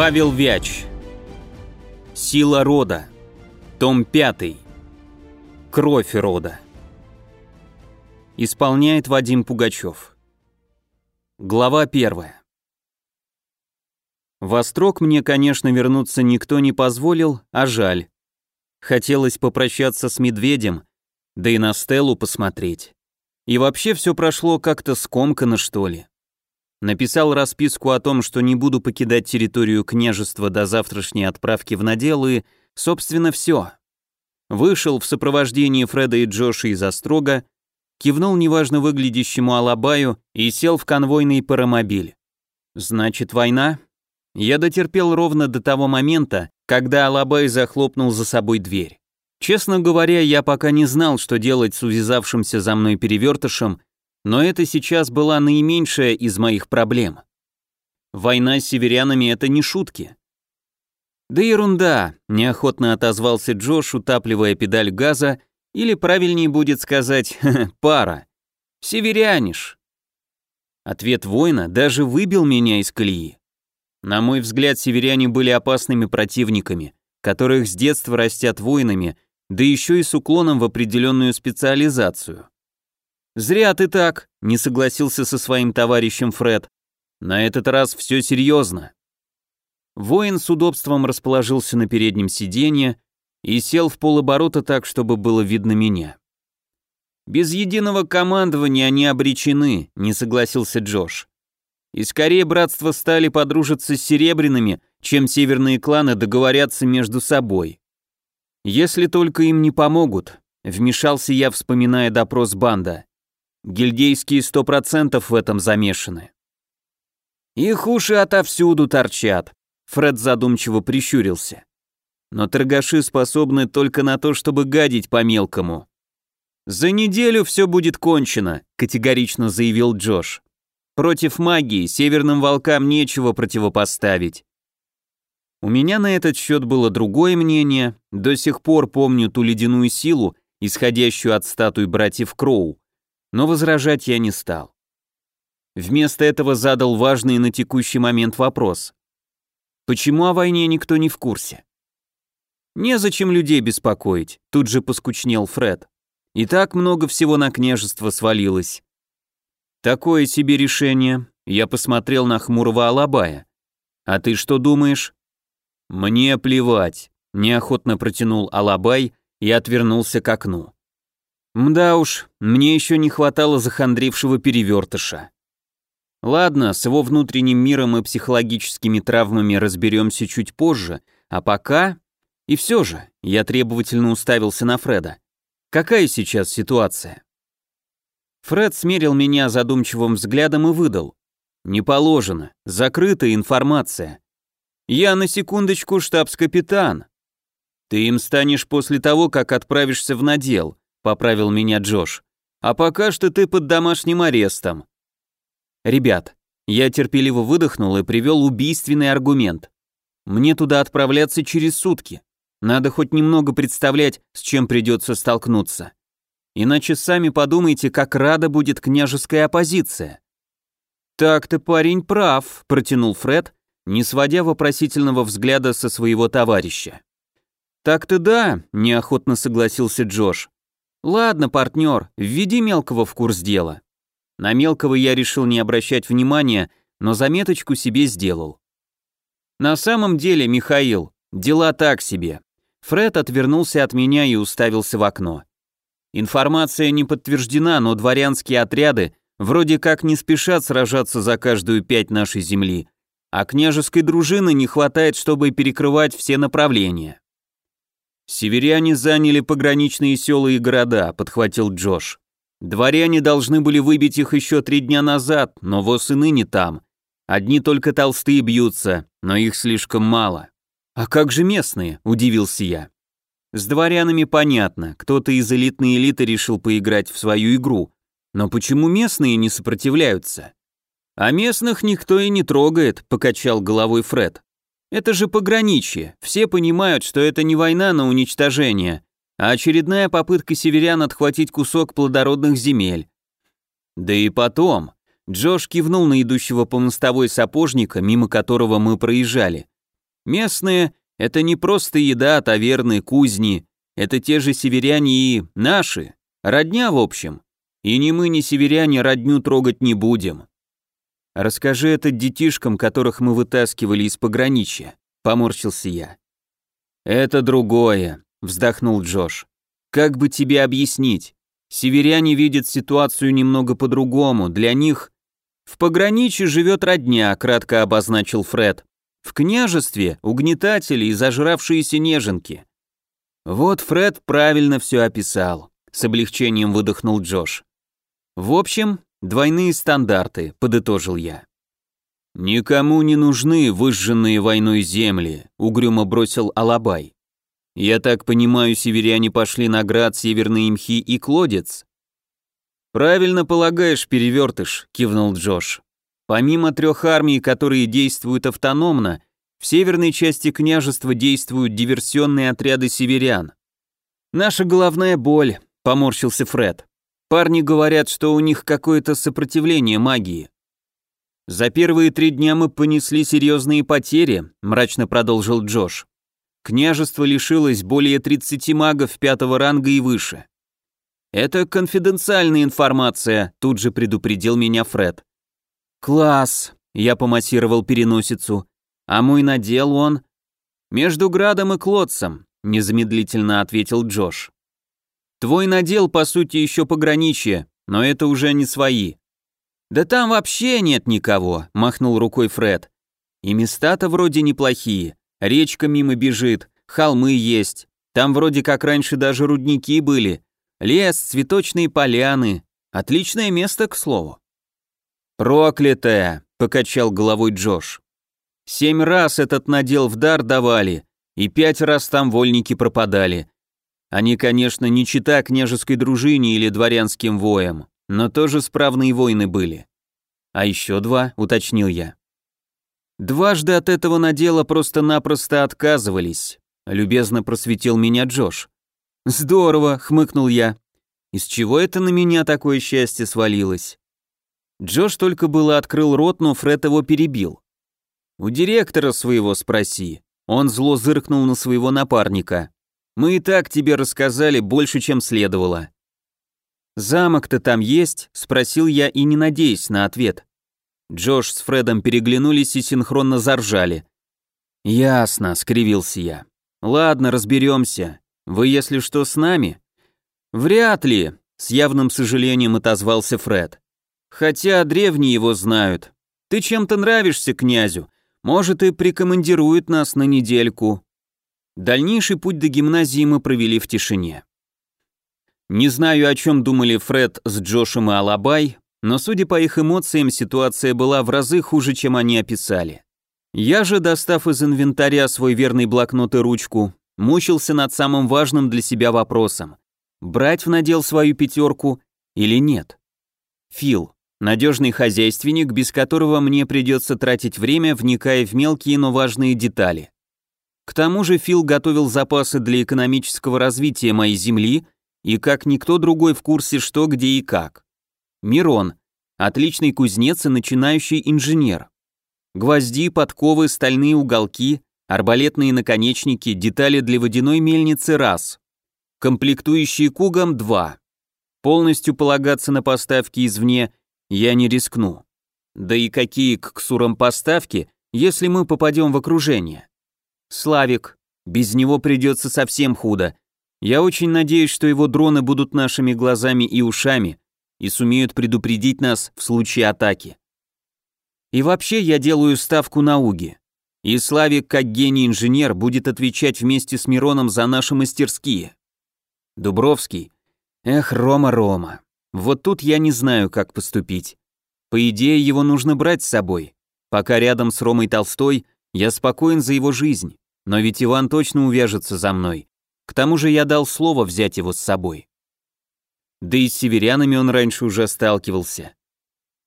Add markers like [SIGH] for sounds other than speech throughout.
Павел Вяч. Сила рода. Том 5. Кровь рода. Исполняет Вадим Пугачев. Глава 1. В Острог мне, конечно, вернуться никто не позволил, а жаль. Хотелось попрощаться с медведем, да и на Стеллу посмотреть. И вообще все прошло как-то скомканно, что ли. Написал расписку о том, что не буду покидать территорию княжества до завтрашней отправки в надел и, собственно, все. Вышел в сопровождении Фреда и Джоша из Острога, кивнул неважно выглядящему Алабаю и сел в конвойный паромобиль. Значит, война? Я дотерпел ровно до того момента, когда Алабай захлопнул за собой дверь. Честно говоря, я пока не знал, что делать с увязавшимся за мной перевертышем но это сейчас была наименьшая из моих проблем. Война с северянами — это не шутки. Да ерунда, неохотно отозвался Джош, утапливая педаль газа, или правильнее будет сказать [LAUGHS] пара. Северяниш. Ответ воина даже выбил меня из колеи. На мой взгляд, северяне были опасными противниками, которых с детства растят воинами, да еще и с уклоном в определенную специализацию. «Зря ты так», — не согласился со своим товарищем Фред. «На этот раз все серьезно». Воин с удобством расположился на переднем сиденье и сел в полоборота так, чтобы было видно меня. «Без единого командования они обречены», — не согласился Джош. «И скорее братство стали подружиться с серебряными, чем северные кланы договорятся между собой. Если только им не помогут», — вмешался я, вспоминая допрос банда. Гильдейские сто процентов в этом замешаны. Их уши отовсюду торчат. Фред задумчиво прищурился. Но торгаши способны только на то, чтобы гадить по-мелкому. «За неделю все будет кончено», — категорично заявил Джош. «Против магии северным волкам нечего противопоставить». У меня на этот счет было другое мнение, до сих пор помню ту ледяную силу, исходящую от статуи братьев Кроу но возражать я не стал. Вместо этого задал важный на текущий момент вопрос. Почему о войне никто не в курсе? Незачем людей беспокоить, тут же поскучнел Фред. И так много всего на княжество свалилось. Такое себе решение. Я посмотрел на хмурого Алабая. А ты что думаешь? Мне плевать, неохотно протянул Алабай и отвернулся к окну. Мда уж, мне еще не хватало захандрившего перевертыша. Ладно, с его внутренним миром и психологическими травмами разберемся чуть позже, а пока... И все же, я требовательно уставился на Фреда. Какая сейчас ситуация? Фред смерил меня задумчивым взглядом и выдал. Не положено, закрытая информация. Я на секундочку штабс-капитан. Ты им станешь после того, как отправишься в надел, поправил меня Джош. А пока что ты под домашним арестом. Ребят, я терпеливо выдохнул и привел убийственный аргумент. Мне туда отправляться через сутки. Надо хоть немного представлять, с чем придется столкнуться. Иначе сами подумайте, как рада будет княжеская оппозиция. Так-то парень прав, протянул Фред, не сводя вопросительного взгляда со своего товарища. Так-то да, неохотно согласился Джош. «Ладно, партнер, введи мелкого в курс дела». На мелкого я решил не обращать внимания, но заметочку себе сделал. На самом деле, Михаил, дела так себе. Фред отвернулся от меня и уставился в окно. Информация не подтверждена, но дворянские отряды вроде как не спешат сражаться за каждую пять нашей земли, а княжеской дружины не хватает, чтобы перекрывать все направления. «Северяне заняли пограничные села и города», — подхватил Джош. «Дворяне должны были выбить их еще три дня назад, но воз и ныне там. Одни только толстые бьются, но их слишком мало». «А как же местные?» — удивился я. «С дворянами понятно, кто-то из элитной элиты решил поиграть в свою игру. Но почему местные не сопротивляются?» «А местных никто и не трогает», — покачал головой Фред. Это же пограничье. Все понимают, что это не война на уничтожение, а очередная попытка северян отхватить кусок плодородных земель. Да и потом, Джош кивнул на идущего по мостовой сапожника, мимо которого мы проезжали. Местные — это не просто еда, таверны, кузни, это те же северяне и наши, родня в общем. И ни мы, ни северяне родню трогать не будем. Расскажи это детишкам, которых мы вытаскивали из пограничья, поморщился я. Это другое, вздохнул Джош. Как бы тебе объяснить? Северяне видят ситуацию немного по-другому. Для них в пограничье живет родня, кратко обозначил Фред. В княжестве угнетатели и зажравшиеся неженки. Вот Фред правильно все описал, с облегчением выдохнул Джош. В общем, двойные стандарты, подытожил я. Никому не нужны выжженные войной земли, угрюмо бросил Алабай. Я так понимаю, северяне пошли на град Северные Мхи и Клодец? Правильно полагаешь, перевертыш, кивнул Джош. Помимо трех армий, которые действуют автономно, в северной части княжества действуют диверсионные отряды северян. Наша головная боль, поморщился Фред. Парни говорят, что у них какое-то сопротивление магии. За первые три дня мы понесли серьезные потери, мрачно продолжил Джош. Княжество лишилось более 30 магов пятого ранга и выше. Это конфиденциальная информация, тут же предупредил меня Фред. «Класс!» — я помассировал переносицу. «А мой надел он...» «Между Градом и Клодцем», — незамедлительно ответил Джош. «Твой надел, по сути, еще пограничье, но это уже не свои». «Да там вообще нет никого», — махнул рукой Фред. «И места-то вроде неплохие. Речка мимо бежит, холмы есть. Там вроде как раньше даже рудники были. Лес, цветочные поляны. Отличное место, к слову». «Проклятая!» — покачал головой Джош. «Семь раз этот надел в дар давали, и пять раз там вольники пропадали. Они, конечно, не чита княжеской дружине или дворянским воям, но тоже справные воины были. А еще два, уточнил я. Дважды от этого надела просто-напросто отказывались, любезно просветил меня Джош. Здорово, хмыкнул я. Из чего это на меня такое счастье свалилось? Джош только было открыл рот, но Фред его перебил. «У директора своего спроси». Он зло зыркнул на своего напарника. «Мы и так тебе рассказали больше, чем следовало». «Замок-то там есть?» — спросил я и не надеясь на ответ. Джош с Фредом переглянулись и синхронно заржали. «Ясно», — скривился я. «Ладно, разберемся. Вы, если что, с нами?» «Вряд ли», — с явным сожалением отозвался Фред. Хотя древние его знают. Ты чем-то нравишься князю. Может, и прикомандирует нас на недельку. Дальнейший путь до гимназии мы провели в тишине. Не знаю, о чем думали Фред с Джошем и Алабай, но судя по их эмоциям, ситуация была в разы хуже, чем они описали. Я же, достав из инвентаря свой верный блокнот и ручку, мучился над самым важным для себя вопросом. Брать в надел свою пятерку или нет? Фил. Надежный хозяйственник, без которого мне придется тратить время, вникая в мелкие, но важные детали. К тому же Фил готовил запасы для экономического развития моей земли и как никто другой в курсе что, где и как. Мирон. Отличный кузнец и начинающий инженер. Гвозди, подковы, стальные уголки, арбалетные наконечники, детали для водяной мельницы – раз. Комплектующие кугом – два. Полностью полагаться на поставки извне я не рискну. Да и какие к ксурам поставки, если мы попадем в окружение? Славик, без него придется совсем худо. Я очень надеюсь, что его дроны будут нашими глазами и ушами и сумеют предупредить нас в случае атаки. И вообще я делаю ставку на Уги. И Славик, как гений-инженер, будет отвечать вместе с Мироном за наши мастерские. Дубровский. Эх, Рома-Рома. Вот тут я не знаю, как поступить. По идее, его нужно брать с собой. Пока рядом с Ромой Толстой, я спокоен за его жизнь. Но ведь Иван точно увяжется за мной. К тому же я дал слово взять его с собой. Да и с северянами он раньше уже сталкивался.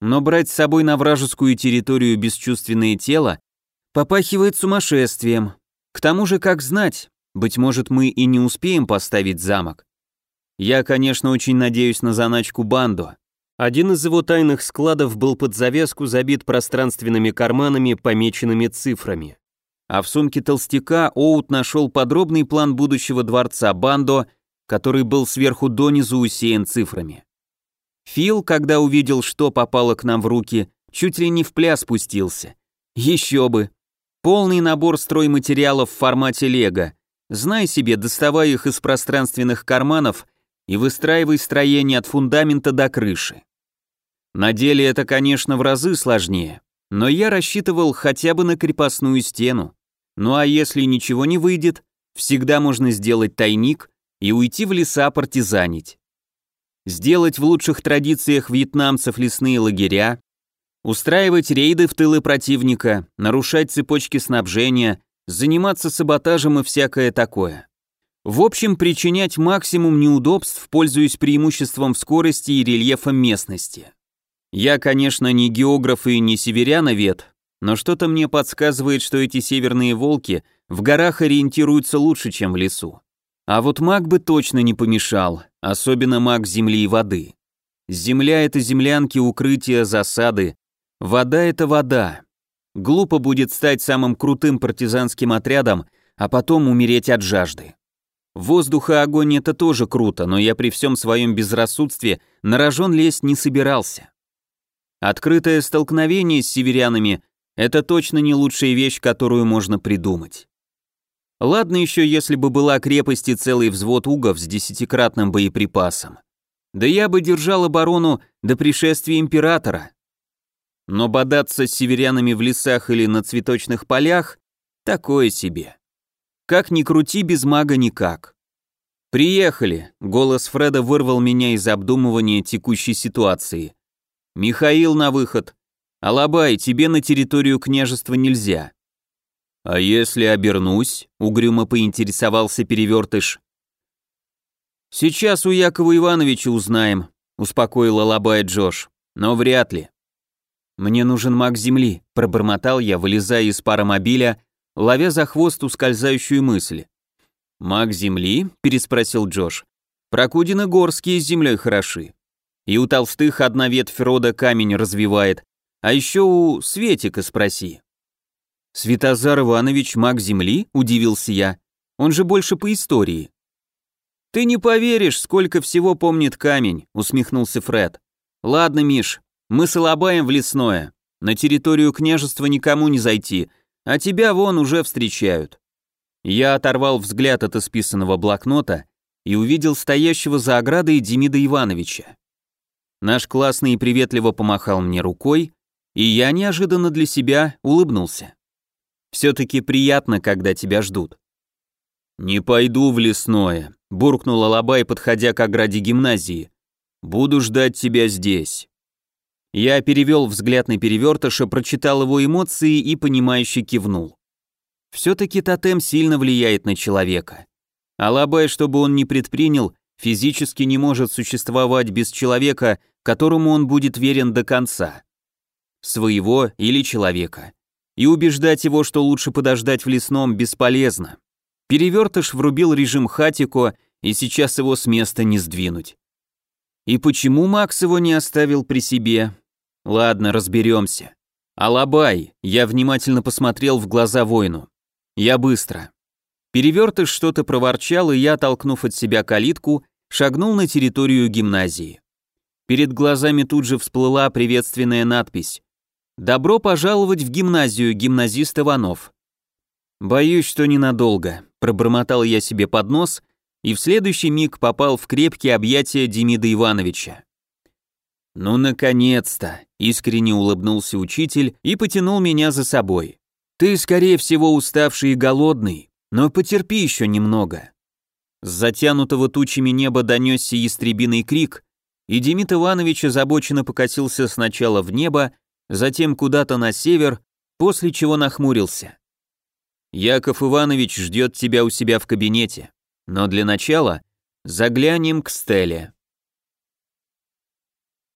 Но брать с собой на вражескую территорию бесчувственное тело попахивает сумасшествием. К тому же, как знать, быть может, мы и не успеем поставить замок. Я, конечно, очень надеюсь на заначку банду. Один из его тайных складов был под завеску забит пространственными карманами, помеченными цифрами. А в сумке толстяка Оут нашел подробный план будущего дворца Бандо, который был сверху донизу усеян цифрами. Фил, когда увидел, что попало к нам в руки, чуть ли не в пляс спустился. Еще бы. Полный набор стройматериалов в формате лего. Знай себе, доставай их из пространственных карманов и выстраивай строение от фундамента до крыши. На деле это, конечно, в разы сложнее, но я рассчитывал хотя бы на крепостную стену. Ну а если ничего не выйдет, всегда можно сделать тайник и уйти в леса партизанить. Сделать в лучших традициях вьетнамцев лесные лагеря, устраивать рейды в тылы противника, нарушать цепочки снабжения, заниматься саботажем и всякое такое. В общем, причинять максимум неудобств, пользуясь преимуществом скорости и рельефом местности. Я, конечно, не географ и не северяновед, но что-то мне подсказывает, что эти северные волки в горах ориентируются лучше, чем в лесу. А вот маг бы точно не помешал, особенно маг земли и воды. Земля — это землянки, укрытия, засады. Вода — это вода. Глупо будет стать самым крутым партизанским отрядом, а потом умереть от жажды. Воздух и огонь — это тоже круто, но я при всем своем безрассудстве на рожон лезть не собирался. Открытое столкновение с северянами – это точно не лучшая вещь, которую можно придумать. Ладно еще, если бы была крепость и целый взвод угов с десятикратным боеприпасом. Да я бы держал оборону до пришествия императора. Но бодаться с северянами в лесах или на цветочных полях – такое себе. Как ни крути, без мага никак. «Приехали», — голос Фреда вырвал меня из обдумывания текущей ситуации. «Михаил на выход. Алабай, тебе на территорию княжества нельзя». «А если обернусь?» — угрюмо поинтересовался перевертыш. «Сейчас у Якова Ивановича узнаем», — успокоил Алабай Джош. «Но вряд ли». «Мне нужен маг земли», — пробормотал я, вылезая из паромобиля, ловя за хвост ускользающую мысль. «Маг земли?» — переспросил Джош. «Прокудины горские с землей хороши. И у толстых одна ветвь рода камень развивает, а еще у Светика спроси. Светозар Иванович маг земли? Удивился я. Он же больше по истории. Ты не поверишь, сколько всего помнит камень, усмехнулся Фред. Ладно, Миш, мы с Алабаем в лесное. На территорию княжества никому не зайти, а тебя вон уже встречают. Я оторвал взгляд от исписанного блокнота и увидел стоящего за оградой Демида Ивановича. Наш классный приветливо помахал мне рукой, и я неожиданно для себя улыбнулся. Все-таки приятно, когда тебя ждут. «Не пойду в лесное», — буркнул Алабай, подходя к ограде гимназии. «Буду ждать тебя здесь». Я перевел взгляд на перевертыша, прочитал его эмоции и, понимающе кивнул. Все-таки тотем сильно влияет на человека. Алабай, чтобы он не предпринял, физически не может существовать без человека, которому он будет верен до конца. Своего или человека. И убеждать его, что лучше подождать в лесном, бесполезно. Перевертыш врубил режим Хатико, и сейчас его с места не сдвинуть. И почему Макс его не оставил при себе? Ладно, разберемся. Алабай, я внимательно посмотрел в глаза воину. Я быстро. Перевертыш что-то проворчал, и я, толкнув от себя калитку, шагнул на территорию гимназии. Перед глазами тут же всплыла приветственная надпись «Добро пожаловать в гимназию, гимназист Иванов». «Боюсь, что ненадолго», — пробормотал я себе под нос и в следующий миг попал в крепкие объятия Демида Ивановича. «Ну, наконец-то!» — искренне улыбнулся учитель и потянул меня за собой. «Ты, скорее всего, уставший и голодный, но потерпи еще немного». С затянутого тучами неба донесся ястребиный крик, и Демид Иванович озабоченно покатился сначала в небо, затем куда-то на север, после чего нахмурился. «Яков Иванович ждет тебя у себя в кабинете, но для начала заглянем к Стелле».